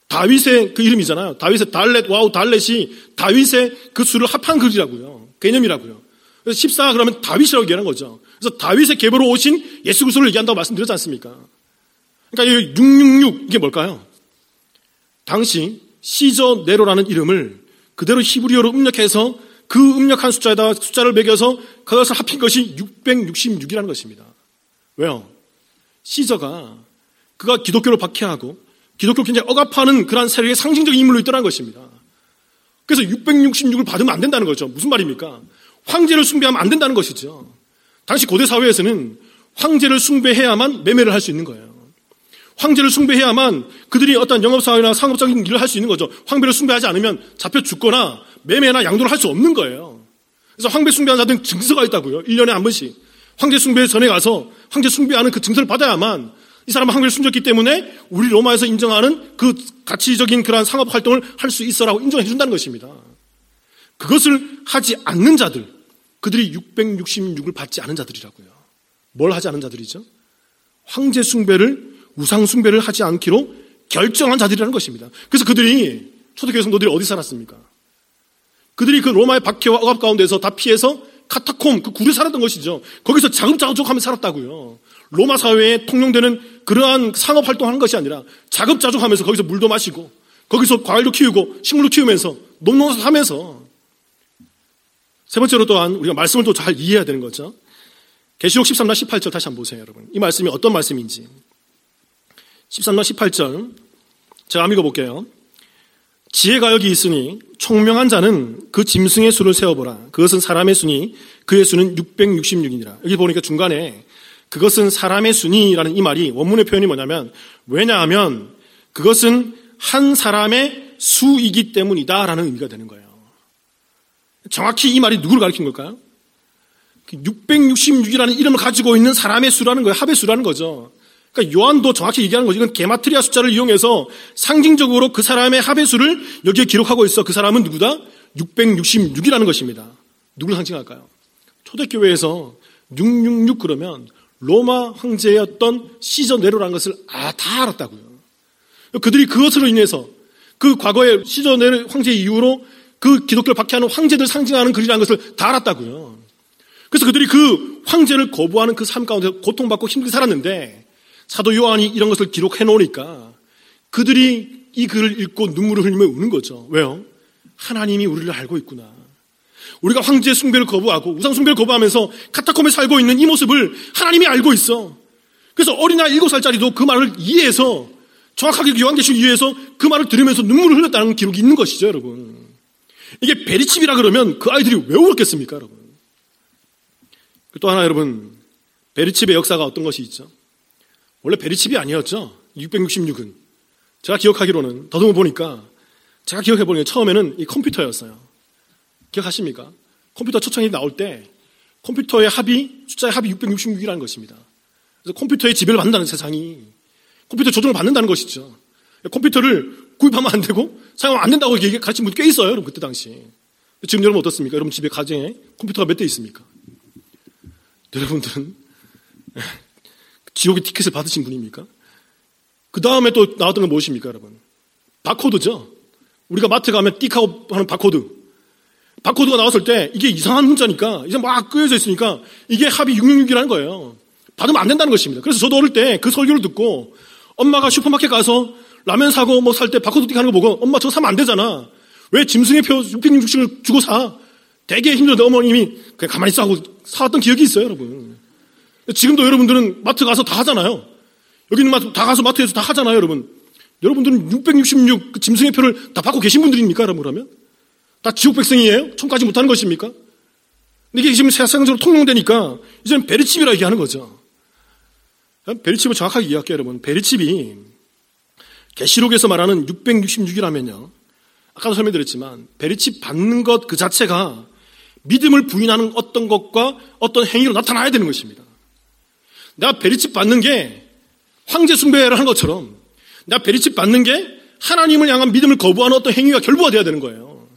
다윗의 그 이름이잖아요. 다윗의 달렛, 와우, 달렛이 다윗의 그 수를 합한 글이라고요. 개념이라고요. 그래서 14 그러면 다윗이라고 얘기하는 거죠. 그래서 다윗의 계보로 오신 예수 그리스도를 얘기한다고 말씀드렸지 않습니까? 그러니까 이 666, 이게 뭘까요? 당시 시저 네로라는 이름을 그대로 히브리어로 음역해서 그 음역한 숫자에다 숫자를 매겨서 그것을 합친 것이 666이라는 것입니다. 왜요? 시저가 그가 기독교를 박해하고 기독교 굉장히 억압하는 그러한 세력의 상징적인 인물로 있더라는 것입니다. 그래서 666을 받으면 안 된다는 거죠. 무슨 말입니까? 황제를 숭배하면 안 된다는 것이죠. 당시 고대 사회에서는 황제를 숭배해야만 매매를 할 수 있는 거예요. 황제를 숭배해야만 그들이 어떤 영업사회나 상업적인 일을 할 수 있는 거죠. 황배를 숭배하지 않으면 잡혀 죽거나 매매나 양도를 할 수 없는 거예요. 그래서 황배 숭배하는 자들은 증서가 있다고요. 1년에 한 번씩. 황제 숭배 전에 가서 황제 숭배하는 그 증서를 받아야만 이 사람은 황배를 숨겼기 때문에 우리 로마에서 인정하는 그 가치적인 그러한 상업 활동을 할 수 있어라고 인정해 준다는 것입니다. 그것을 하지 않는 자들, 그들이 666을 받지 않은 자들이라고요. 뭘 하지 않은 자들이죠? 황제 숭배를 우상 숭배를 하지 않기로 결정한 자들이라는 것입니다. 그래서 그들이 초대교회 성도들이 어디 살았습니까? 그들이 그 로마의 박해와 억압 가운데서 다 피해서 카타콤, 그 굴에 살았던 것이죠. 거기서 자급자족하며 살았다고요. 로마 사회에 통용되는 그러한 상업 활동하는 것이 아니라 자급자족하면서 거기서 물도 마시고 거기서 과일도 키우고 식물도 키우면서 농농사 하면서 세 번째로 또한 우리가 말씀을 또 잘 이해해야 되는 거죠. 계시록 13장 18절 다시 한번 보세요, 여러분. 이 말씀이 어떤 말씀인지. 13장 18절. 제가 한번 읽어볼게요. 지혜가 여기 있으니 총명한 자는 그 짐승의 수를 세어보라. 그것은 사람의 수니 그의 수는 666이니라. 여기 보니까 중간에 그것은 사람의 수니라는 이 말이 원문의 표현이 뭐냐면 왜냐하면 그것은 한 사람의 수이기 때문이다라는 의미가 되는 거예요. 정확히 이 말이 누구를 가리킨 걸까요? 666이라는 이름을 가지고 있는 사람의 수라는 거예요. 합의 수라는 거죠. 그러니까 요한도 정확히 얘기하는 거죠. 이건 게마트리아 숫자를 이용해서 상징적으로 그 사람의 합의 수를 여기에 기록하고 있어. 그 사람은 누구다? 666이라는 것입니다. 누구를 상징할까요? 초대교회에서 666 그러면 로마 황제였던 시저 네로라는 것을 아, 다 알았다고요. 그들이 그것으로 인해서 그 과거의 시저 네로 황제 이후로 그 기독교를 박해하는 황제들 상징하는 글이라는 것을 다 알았다고요. 그래서 그들이 그 황제를 거부하는 그 삶 가운데 고통받고 힘들게 살았는데 사도 요한이 이런 것을 기록해 놓으니까 그들이 이 글을 읽고 눈물을 흘리며 우는 거죠. 왜요? 하나님이 우리를 알고 있구나. 우리가 황제 숭배를 거부하고 우상 숭배를 거부하면서 카타콤에 살고 있는 이 모습을 하나님이 알고 있어. 그래서 어린아이 일곱 살짜리도 그 말을 이해해서 정확하게 요한계시록 이해해서 그 말을 들으면서 눈물을 흘렸다는 기록이 있는 것이죠, 여러분. 이게 베리칩이라 그러면 그 아이들이 왜 울었겠습니까, 여러분? 또 하나 여러분, 베리칩의 역사가 어떤 것이 있죠? 원래 베리칩이 아니었죠. 666은. 제가 기억하기로는 더듬어 보니까 제가 기억해 보니까 처음에는 이 컴퓨터였어요. 기억하십니까? 컴퓨터 초창기 나올 때 컴퓨터의 합이 숫자의 합이 666이라는 것입니다. 그래서 컴퓨터의 지배를 받는다는 세상이 컴퓨터 조종을 받는다는 것이죠. 컴퓨터를 구입하면 안 되고 사용하면 안 된다고 가르친 분이 꽤 있어요. 여러분 그때 당시. 지금 여러분 어떻습니까? 여러분 집에 가정에 컴퓨터가 몇 대 있습니까? 여러분들은 지옥의 티켓을 받으신 분입니까? 그 다음에 또 나왔던 건 무엇입니까, 여러분? 바코드죠. 우리가 마트 가면 띡하고 하는 바코드. 바코드가 나왔을 때 이게 이상한 문자니까 이제 막 그어져 있으니까 이게 합이 666이라는 거예요. 받으면 안 된다는 것입니다. 그래서 저도 어릴 때 그 설교를 듣고 엄마가 슈퍼마켓 가서 라면 사고 뭐 살 때 바코드 띡 하는 거 보고 엄마 저거 사면 안 되잖아. 왜 짐승의 표 666을 주고 사? 되게 힘들어 어머님이 그냥 가만히 있어 하고 사왔던 기억이 있어요, 여러분. 지금도 여러분들은 마트 가서 다 하잖아요. 여기 있는 마트 다 가서 마트에서 다 하잖아요, 여러분. 여러분들은 666 그 짐승의 표를 다 받고 계신 분들입니까, 여러분 그러면? 다 지옥 백성이에요? 천국 가지 못하는 것입니까? 근데 이게 지금 세상적으로 통용되니까 이제는 베리칩이라 얘기하는 거죠. 베리칩을 정확하게 이해할게요, 여러분. 베리칩이 계시록에서 말하는 666이라면요. 아까도 설명드렸지만 베리칩 받는 것 그 자체가 믿음을 부인하는 어떤 것과 어떤 행위로 나타나야 되는 것입니다. 내가 베리칩 받는 게 황제 숭배를 하는 것처럼 내가 베리칩 받는 게 하나님을 향한 믿음을 거부하는 어떤 행위가 결부가 돼야 되는 거예요.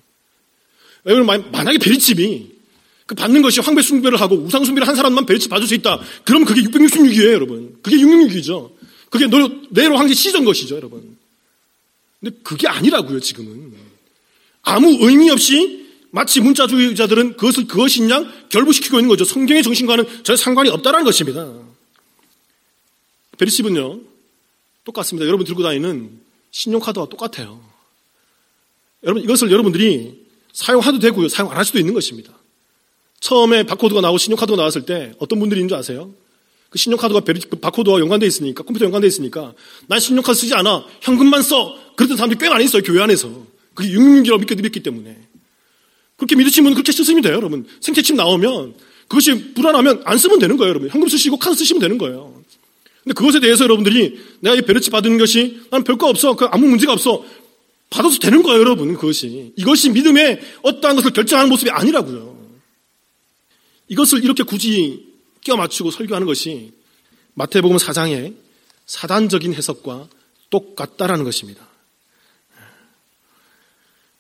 여러분 만약에 베리칩이 그 받는 것이 황배 숭배를 하고 우상 숭배를 한 사람만 베리칩 받을 수 있다. 그럼 그게 666이에요, 여러분. 그게 666이죠. 그게 네로 황제 시전 것이죠, 여러분. 근데 그게 아니라고요, 지금은. 아무 의미 없이 마치 문자주의자들은 그것을 그것인 양 결부시키고 있는 거죠. 성경의 정신과는 전혀 상관이 없다는 것입니다. 베리십은요, 똑같습니다. 여러분 들고 다니는 신용카드와 똑같아요. 여러분, 이것을 여러분들이 사용해도 되고요. 사용 안 할 수도 있는 것입니다. 처음에 바코드가 나오고 신용카드가 나왔을 때 어떤 분들이 있는 줄 아세요? 그 신용카드가 베리, 그 바코드와 연관되어 있으니까, 컴퓨터 연관되어 있으니까, 난 신용카드 쓰지 않아. 현금만 써. 그랬던 사람들이 꽤 많이 있어요, 교회 안에서. 그게 666이라고 믿게 믿기 때문에. 그렇게 믿으신 분은 그렇게 쓰시면 돼요, 여러분. 생태칩 나오면 그것이 불안하면 안 쓰면 되는 거예요, 여러분. 현금 쓰시고 카드 쓰시면 되는 거예요. 근데 그것에 대해서 여러분들이 내가 이 베르치 받은 것이 난 별거 없어. 그 아무 문제가 없어. 받아도 되는 거예요, 여러분. 그것이. 이것이 믿음의 어떠한 것을 결정하는 모습이 아니라고요. 이것을 이렇게 굳이 끼워 맞추고 설교하는 것이 마태복음 4장의 사단적인 해석과 똑같다라는 것입니다.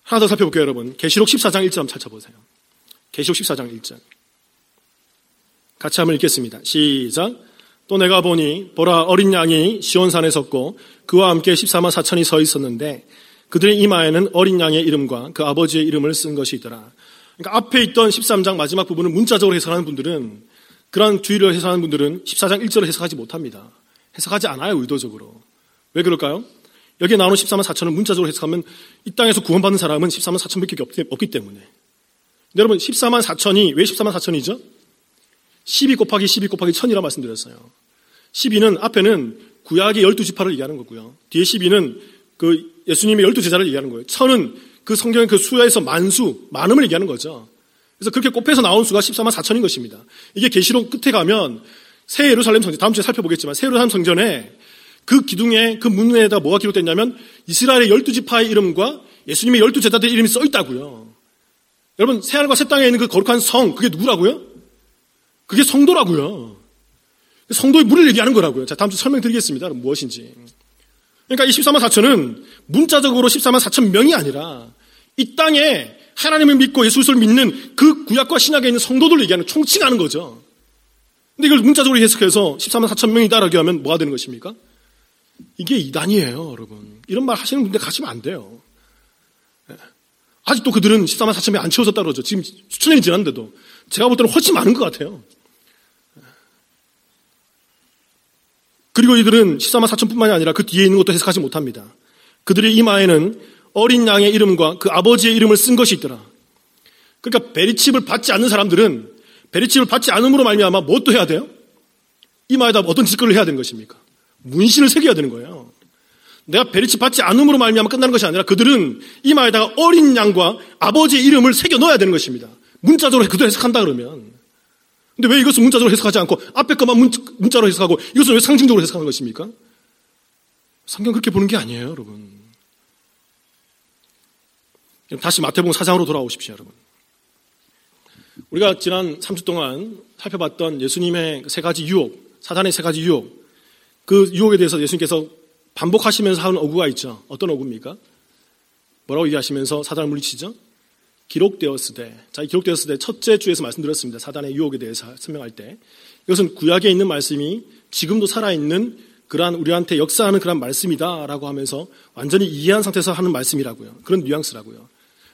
하나 더 살펴볼게요, 여러분. 계시록 14장 1절 한번 찾아보세요. 계시록 14장 1절. 같이 한번 읽겠습니다. 시작. 또 내가 보니 보라 어린 양이 시온산에 섰고 그와 함께 14만 4천이 서 있었는데 그들의 이마에는 어린 양의 이름과 그 아버지의 이름을 쓴 것이 있더라. 그러니까 앞에 있던 13장 마지막 부분을 문자적으로 해석하는 분들은 그러한 주의를 해석하는 분들은 14장 1절을 해석하지 못합니다. 해석하지 않아요, 의도적으로. 왜 그럴까요? 여기에 나오는 14만 4천을 문자적으로 해석하면 이 땅에서 구원받는 사람은 14만 4천 밖에 없기 때문에. 여러분, 14만 4천이 왜 14만 4천이죠? 12 곱하기 12 곱하기 1000이라 말씀드렸어요. 12는 앞에는 구약의 12지파를 얘기하는 거고요. 뒤에 12는 그 예수님의 12제자를 얘기하는 거예요. 1000은 그 성경의 그 수야에서 만수, 많음을 얘기하는 거죠. 그래서 그렇게 곱해서 나온 수가 14만 4천인 것입니다. 이게 계시록 끝에 가면 새 예루살렘 성전, 다음 주에 살펴보겠지만 새 예루살렘 성전에 그 기둥에 그 문에다 뭐가 기록됐냐면 이스라엘의 열두 지파의 이름과 예수님의 열두 제자들의 이름이 써 있다고요. 여러분 새 하늘과 새 땅에 있는 그 거룩한 성 그게 누구라고요? 그게 성도라고요. 성도의 물을 얘기하는 거라고요. 자, 다음 주 설명드리겠습니다. 무엇인지. 그러니까 이 14만 4천은 문자적으로 14만 4천 명이 아니라 이 땅에 하나님을 믿고 예수를 믿는 그 구약과 신약에 있는 성도들을 얘기하는 총칭하는 거죠. 근데 이걸 문자적으로 해석해서 14만 4천 명이다라고 하면 뭐가 되는 것입니까? 이게 이단이에요, 여러분. 이런 말 하시는 분들 가시면 안 돼요. 예. 아직도 그들은 14만 4천 명이 안 채워졌다 그러죠. 지금 수천 년이 지났는데도. 제가 볼 때는 훨씬 많은 것 같아요. 그리고 이들은 14만 4천뿐만이 아니라 그 뒤에 있는 것도 해석하지 못합니다. 그들의 이마에는 어린 양의 이름과 그 아버지의 이름을 쓴 것이 있더라. 그러니까 베리칩을 받지 않는 사람들은 베리칩을 받지 않음으로 말미암아 무엇도 해야 돼요? 이마에다 어떤 짓거리를 해야 되는 것입니까? 문신을 새겨야 되는 거예요. 내가 베리칩 받지 않음으로 말미암아 끝나는 것이 아니라 그들은 이마에다가 어린 양과 아버지의 이름을 새겨 넣어야 되는 것입니다. 문자적으로 그대로 해석한다 그러면. 근데 왜 이것을 문자적으로 해석하지 않고 앞에 것만 문, 자로 해석하고 이것을 왜 상징적으로 해석하는 것입니까? 성경 그렇게 보는 게 아니에요, 여러분. 다시 마태복음 사장으로 돌아오십시오, 여러분. 우리가 지난 3주 동안 살펴봤던 예수님의 세 가지 유혹, 사단의 세 가지 유혹, 그 유혹에 대해서 예수님께서 반복하시면서 하는 어구가 있죠. 어떤 어구입니까? 뭐라고 얘기하시면서 사단을 물리치죠? 기록되었을 때, 자, 기록되었을 때 첫째 주에서 말씀드렸습니다. 사단의 유혹에 대해서 설명할 때. 이것은 구약에 있는 말씀이 지금도 살아있는 그러한 우리한테 역사하는 그런 말씀이다라고 하면서 완전히 이해한 상태에서 하는 말씀이라고요. 그런 뉘앙스라고요.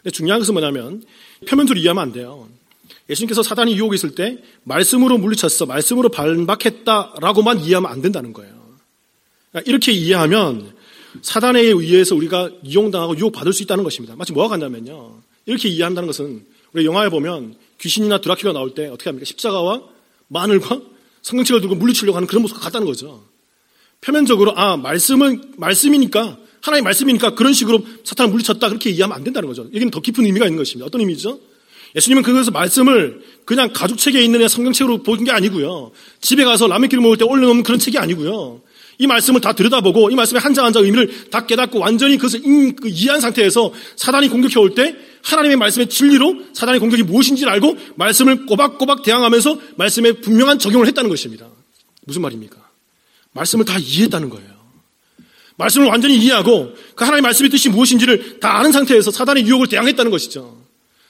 근데 중요한 것은 뭐냐면 표면적으로 이해하면 안 돼요. 예수님께서 사단이 유혹이 있을 때 말씀으로 물리쳤어, 말씀으로 반박했다라고만 이해하면 안 된다는 거예요. 그러니까 이렇게 이해하면 사단에 의해서 우리가 이용당하고 유혹받을 수 있다는 것입니다. 마치 뭐가 같냐면요. 이렇게 이해한다는 것은 우리 영화에 보면 귀신이나 드라큘가 나올 때 어떻게 합니까? 십자가와 마늘과 성경책을 들고 물리치려고 하는 그런 모습과 같다는 거죠. 표면적으로 아 말씀은 말씀이니까 하나의 말씀이니까 그런 식으로 사탄을 물리쳤다 그렇게 이해하면 안 된다는 거죠. 여기는 더 깊은 의미가 있는 것입니다. 어떤 의미죠? 예수님은 그것을 말씀을 그냥 가죽책에 있는 성경책으로 보는 게 아니고요. 집에 가서 라면끼리 먹을 때 올려놓는 그런 책이 아니고요. 이 말씀을 다 들여다보고 이 말씀의 한 장 한 장 의미를 다 깨닫고 완전히 그것을 그 이해한 상태에서 사단이 공격해 올 때 하나님의 말씀의 진리로 사단의 공격이 무엇인지를 알고 말씀을 꼬박꼬박 대항하면서 말씀에 분명한 적용을 했다는 것입니다. 무슨 말입니까? 말씀을 다 이해했다는 거예요. 말씀을 완전히 이해하고 그 하나님의 말씀의 뜻이 무엇인지를 다 아는 상태에서 사단의 유혹을 대항했다는 것이죠.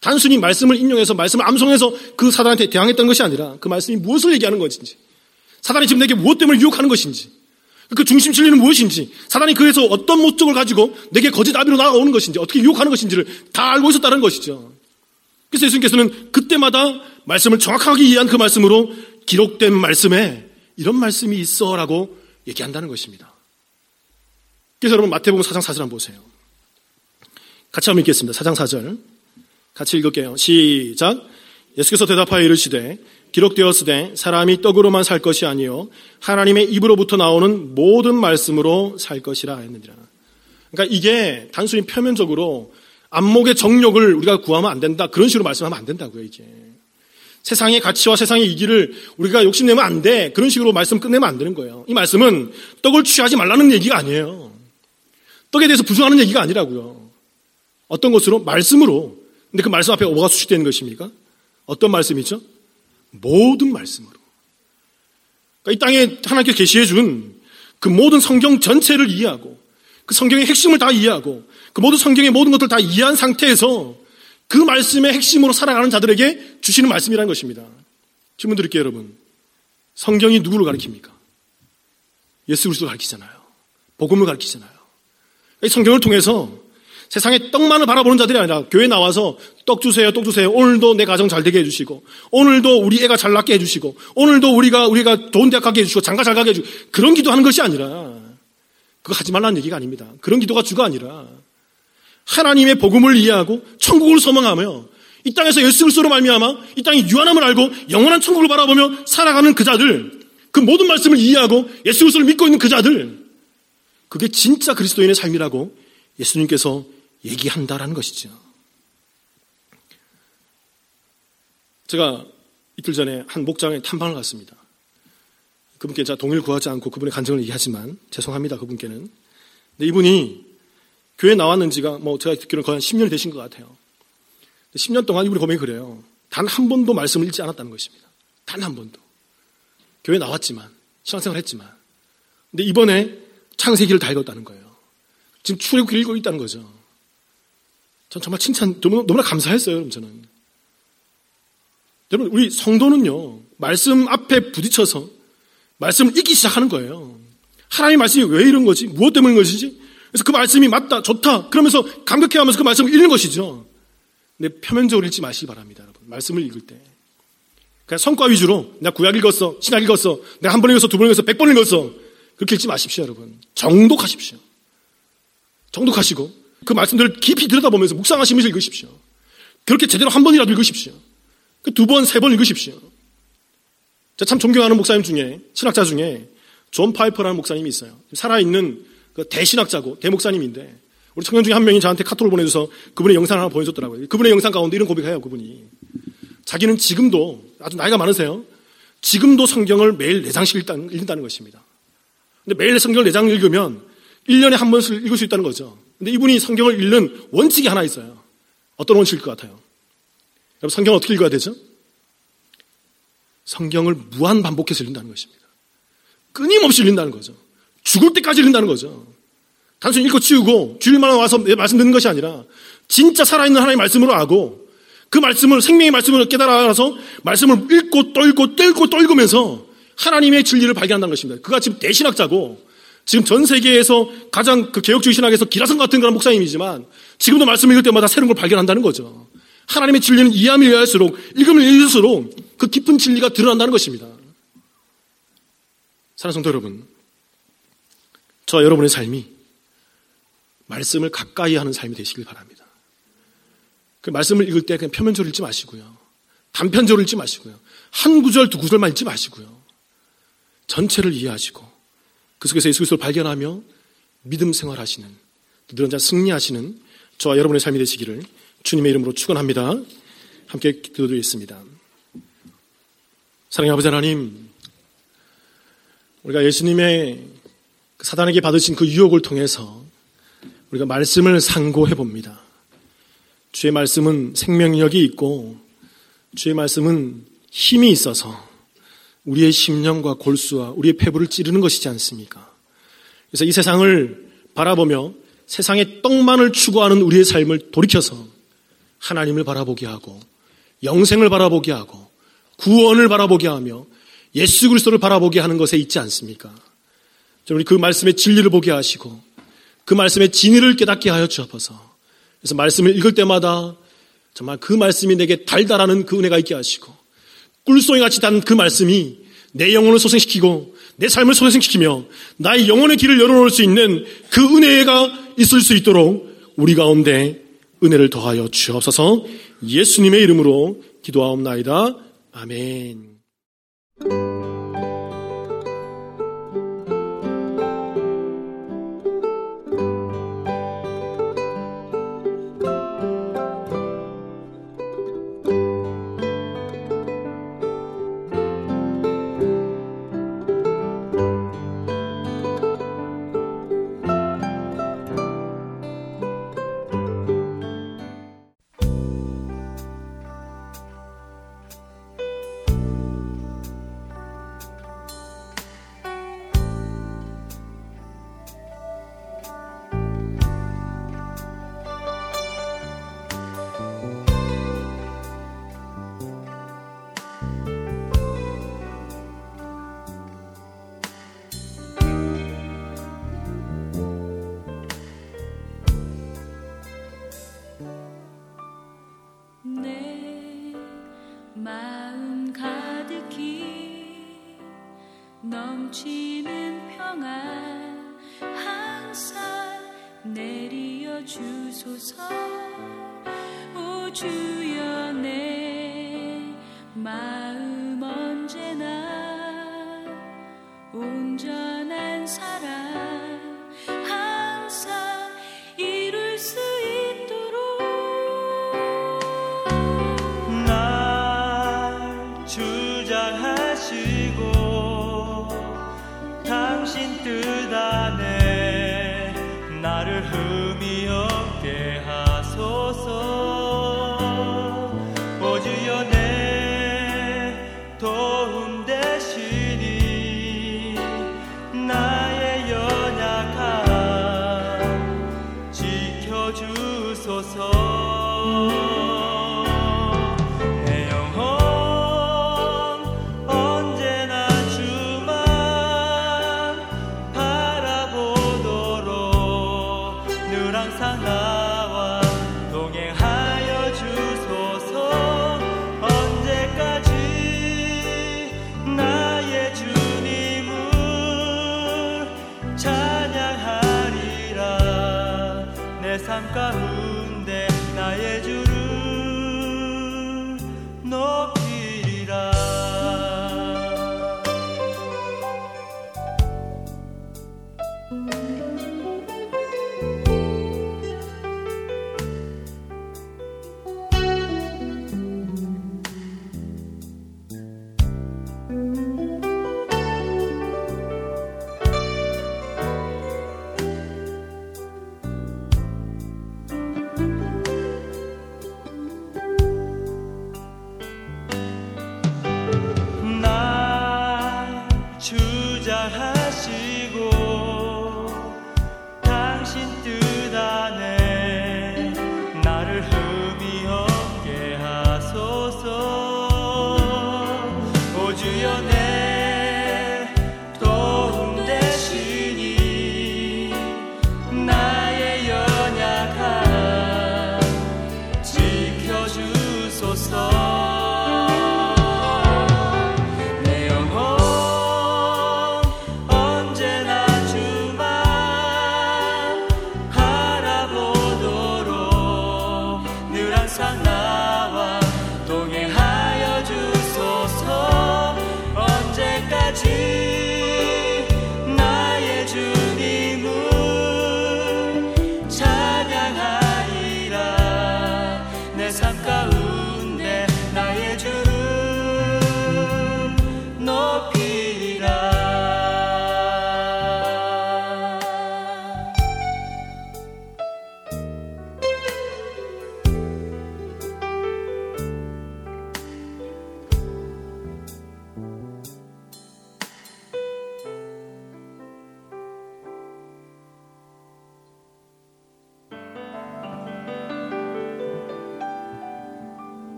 단순히 말씀을 인용해서 말씀을 암송해서 그 사단한테 대항했던 것이 아니라 그 말씀이 무엇을 얘기하는 것인지 사단이 지금 내게 무엇 때문에 유혹하는 것인지 그 중심 진리는 무엇인지 사단이 그래서 어떤 목적을 가지고 내게 거짓 아비로 나아오는 것인지 어떻게 유혹하는 것인지를 다 알고 있었다는 것이죠. 그래서 예수님께서는 그때마다 말씀을 정확하게 이해한 그 말씀으로 기록된 말씀에 이런 말씀이 있어라고 얘기한다는 것입니다. 그래서 여러분 마태복음 4장 4절 한번 보세요. 같이 한번 읽겠습니다. 4장 4절. 같이 읽을게요. 시작. 예수께서 대답하여 이르시되 기록되었으되 사람이 떡으로만 살 것이 아니요 하나님의 입으로부터 나오는 모든 말씀으로 살 것이라 했느니라. 그러니까 이게 단순히 표면적으로 안목의 정욕을 우리가 구하면 안 된다. 그런 식으로 말씀하면 안 된다고요, 이게. 세상의 가치와 세상의 이기를 우리가 욕심내면 안 돼. 그런 식으로 말씀 끝내면 안 되는 거예요. 이 말씀은 떡을 취하지 말라는 얘기가 아니에요. 떡에 대해서 부정하는 얘기가 아니라고요. 어떤 것으로? 말씀으로. 근데 그 말씀 앞에 뭐가 수식되는 것입니까? 어떤 말씀이죠? 모든 말씀으로. 그러니까 이 땅에 하나님께서 계시해 준 그 모든 성경 전체를 이해하고 그 성경의 핵심을 다 이해하고 그 모든 성경의 모든 것들을 다 이해한 상태에서 그 말씀의 핵심으로 살아가는 자들에게 주시는 말씀이라는 것입니다. 질문 드릴게요, 여러분. 성경이 누구를 가리킵니까? 예수 그리스도를 가리키잖아요. 복음을 가리키잖아요. 이 성경을 통해서 세상에 떡만을 바라보는 자들이 아니라 교회 나와서 떡 주세요, 떡 주세요. 오늘도 내 가정 잘 되게 해주시고, 오늘도 우리 애가 잘 낳게 해주시고, 오늘도 우리가 우리가 좋은 대학 가게 해주시고, 장가 잘 가게 해주고 그런 기도하는 것이 아니라 그거 하지 말라는 얘기가 아닙니다. 그런 기도가 주가 아니라 하나님의 복음을 이해하고 천국을 소망하며 이 땅에서 예수 그리스도로 말미암아 이 땅의 유한함을 알고 영원한 천국을 바라보며 살아가는 그 자들, 그 모든 말씀을 이해하고 예수 그리스도를 믿고 있는 그 자들, 그게 진짜 그리스도인의 삶이라고 예수님께서 얘기한다라는 것이죠. 제가 이틀 전에 한 목장에 탐방을 갔습니다. 그분께 제가 동의를 구하지 않고 그분의 간증을 얘기하지만 죄송합니다. 그분께는. 근데 이분이 교회 나왔는지가 뭐 제가 듣기로는 거의 한 10년이 되신 것 같아요. 10년 동안 이분이 고백이 그래요. 단 한 번도 말씀을 읽지 않았다는 것입니다. 단 한 번도. 교회 나왔지만 신앙생활 했지만. 근데 이번에 창세기를 다 읽었다는 거예요. 지금 출애굽기 읽고 있다는 거죠. 전 정말 칭찬, 너무나 감사했어요, 여러분, 저는. 여러분, 우리 성도는요, 말씀 앞에 부딪혀서 말씀을 읽기 시작하는 거예요. 하나님 말씀이 왜 이런 거지? 무엇 때문인 것이지? 그래서 그 말씀이 맞다, 좋다. 그러면서 감격해 하면서 그 말씀을 읽는 것이죠. 근데 표면적으로 읽지 마시기 바랍니다, 여러분. 말씀을 읽을 때. 그냥 성과 위주로, 내가 구약 읽었어, 신약 읽었어, 내가 한 번 읽었어, 두 번 읽었어, 백 번 읽었어. 그렇게 읽지 마십시오, 여러분. 정독하십시오. 정독하시고, 그 말씀들을 깊이 들여다보면서 묵상하시면서 읽으십시오. 그렇게 제대로 한 번이라도 읽으십시오. 그 두 번, 세 번 읽으십시오. 제가 참 존경하는 목사님 중에, 신학자 중에, 존 파이퍼라는 목사님이 있어요. 살아있는 그 대신학자고, 대목사님인데, 우리 청년 중에 한 명이 저한테 카톡을 보내줘서 그분의 영상을 하나 보여줬더라고요. 그분의 영상 가운데 이런 고백해요, 그분이. 자기는 지금도, 아주 나이가 많으세요. 지금도 성경을 매일 4장씩 읽는다는 것입니다. 근데 매일 성경을 4장 읽으면 1년에 한 번씩 읽을 수 있다는 거죠. 근데 이분이 성경을 읽는 원칙이 하나 있어요. 어떤 원칙일 것 같아요? 여러분, 성경을 어떻게 읽어야 되죠? 성경을 무한 반복해서 읽는다는 것입니다. 끊임없이 읽는다는 거죠. 죽을 때까지 읽는다는 거죠. 단순히 읽고 치우고 주일만 와서 말씀 듣는 것이 아니라 진짜 살아있는 하나님의 말씀으로 알고 그 말씀을 생명의 말씀으로 깨달아서 말씀을 읽고 또 읽고 또 읽고 또 읽으면서 하나님의 진리를 발견한다는 것입니다. 그가 지금 대신학자고 지금 전 세계에서 가장 그 개혁주의 신학에서 기라성 같은 그런 목사님이지만 지금도 말씀 읽을 때마다 새로운 걸 발견한다는 거죠. 하나님의 진리는 이해하면 이해할수록 읽으면 읽을수록 그 깊은 진리가 드러난다는 것입니다. 사랑하는 성도 여러분, 저 여러분의 삶이 말씀을 가까이 하는 삶이 되시길 바랍니다. 그 말씀을 읽을 때 그냥 표면적으로 읽지 마시고요. 단편적으로 읽지 마시고요. 한 구절, 두 구절만 읽지 마시고요. 전체를 이해하시고 그 속에서 예수 그리스도를 발견하며 믿음 생활하시는 늘은 자 승리하시는 저와 여러분의 삶이 되시기를 주님의 이름으로 축원합니다. 함께 기도드리겠습니다. 사랑의 아버지 하나님, 우리가 예수님의 그 사단에게 받으신 그 유혹을 통해서 우리가 말씀을 상고해 봅니다. 주의 말씀은 생명력이 있고 주의 말씀은 힘이 있어서 우리의 심령과 골수와 우리의 폐부를 찌르는 것이지 않습니까? 그래서 이 세상을 바라보며 세상의 떡만을 추구하는 우리의 삶을 돌이켜서 하나님을 바라보게 하고 영생을 바라보게 하고 구원을 바라보게 하며 예수 그리스도를 바라보게 하는 것에 있지 않습니까? 우리 그 말씀의 진리를 보게 하시고 그 말씀의 진리를 깨닫게 하여 주옵소서. 그래서 말씀을 읽을 때마다 정말 그 말씀이 내게 달달하는 그 은혜가 있게 하시고 꿀송이 같이 단 그 말씀이 내 영혼을 소생시키고 내 삶을 소생시키며 나의 영혼의 길을 열어놓을 수 있는 그 은혜가 있을 수 있도록 우리 가운데 은혜를 더하여 주옵소서 예수님의 이름으로 기도하옵나이다. 아멘.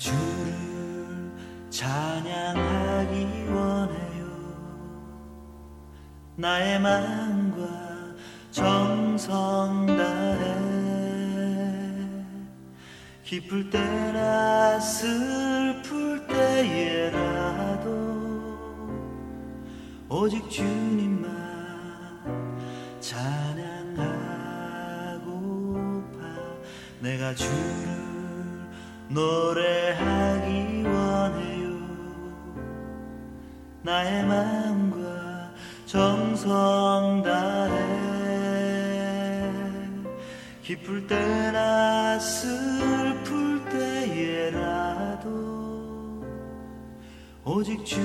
주를 찬양하기 원해요. 나의 마음과 정성 다해 기쁠 때나 슬플 때에라도 오직 주님만 찬양하고파. 내가 주를 노래하기 원해요. 나의 마음과 정성 다해 기쁠 때나 슬플 때에라도 오직 주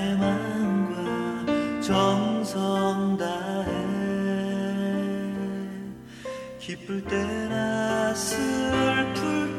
나의 마음과 정성 다해 기쁠 때나 슬플